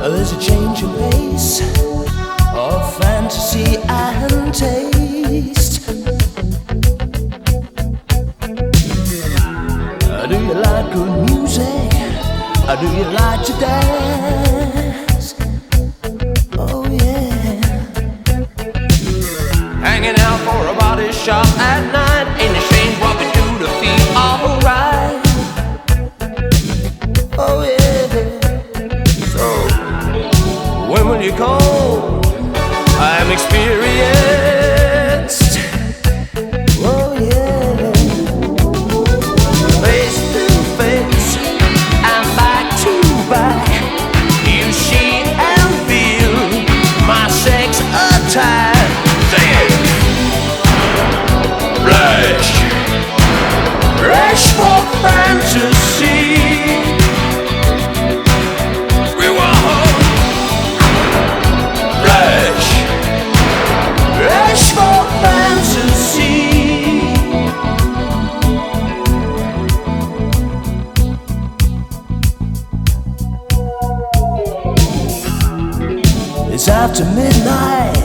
There's a change in pace of fantasy and taste. Uh, Do you like good music? Uh, Do you like to dance? I'm experienced. It's after midnight.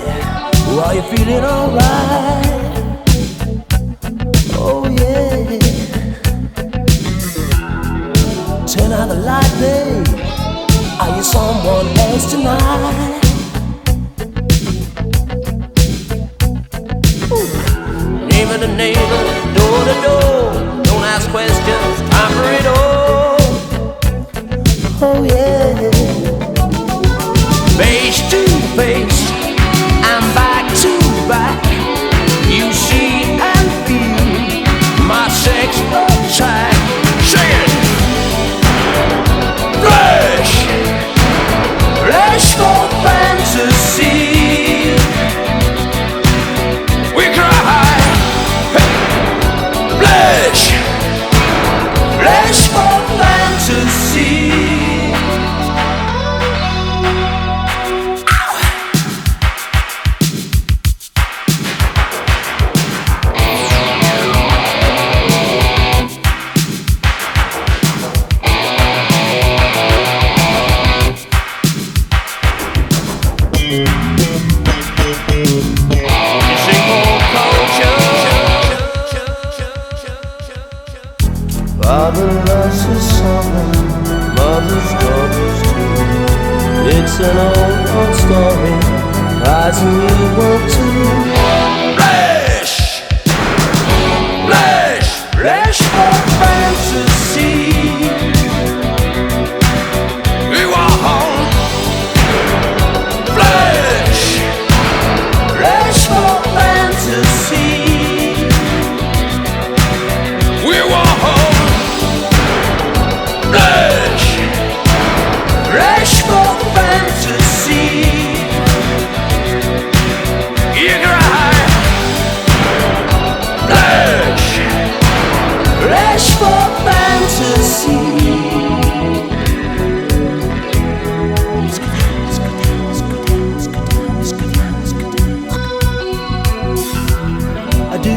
Are you feeling alright? Oh yeah. Turn out the light, babe. Are you someone else tonight? Neighbor to neighbor, door to door. Don't ask questions, time for it all. Oh yeah. Father loves his son, mother's daughters too. It's an old, old story, rising you want to.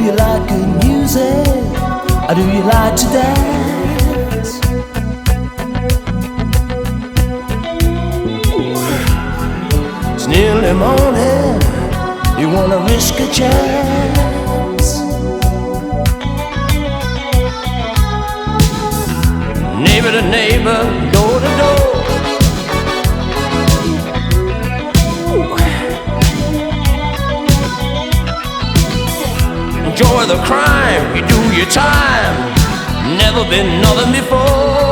You like good music? Or do you like to dance? It's nearly morning. You wanna risk a chance? Neighbor to neighbor, Enjoy the crime, you do your time. Never been nothing before.